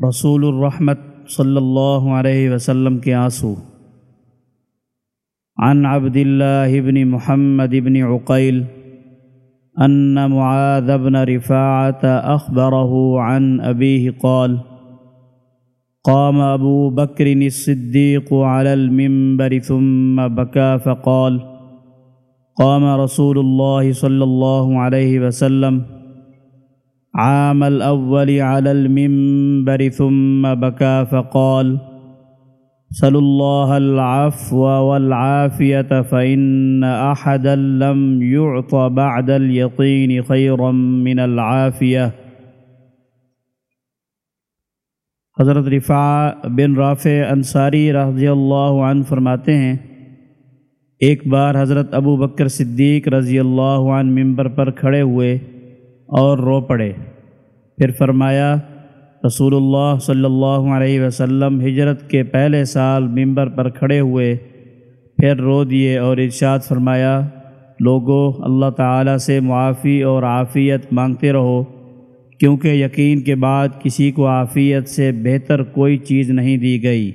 رسول الرحمت صلی اللہ علیہ وسلم کے آنسو عن عبد الله بن محمد بن عقيل أن معاذ بن رفاعة أخبره عن أبيه قال قام أبو بكر الصديق على المنبر ثم بكى فقال قام رسول الله صلى الله عليه وسلم عام الأول على المنبر ثم بكى فقال سلوا الله العفو والعافية، فإن أحدا لم يعط بعد اليقين خيرا من العافية. حضرت رفاع بن رافع انصاری رضی اللہ عنہ فرماتے ہیں، ایک بار حضرت ابو بکر صدیق رضی اللہ عنہ ممبر پر کھڑے ہوئے اور رو پڑے۔ پھر فرمایا، رسول اللہ صلی اللہ علیہ وسلم ہجرت کے پہلے سال ممبر پر کھڑے ہوئے، پھر رو دیے اور ارشاد فرمایا، لوگو، اللہ تعالیٰ سے معافی اور عافیت مانگتے رہو، کیونکہ یقین کے بعد کسی کو عافیت سے بہتر کوئی چیز نہیں دی گئی۔